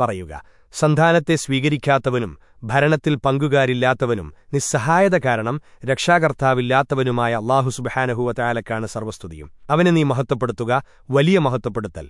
പറയുക. സന്താനത്തെ സ്വീകരിക്കാത്തവനും ഭരണത്തിൽ പങ്കുകാരില്ലാത്തവനും നിസ്സഹായത കാരണം രക്ഷാകർത്താവില്ലാത്തവനുമായ അള്ളാഹു സുബഹാനഹുവ താലക്കാണ് സർവസ്തുതിയും. അവനെ നീ മഹത്വപ്പെടുത്തുക വലിയ മഹത്വപ്പെടുത്തൽ.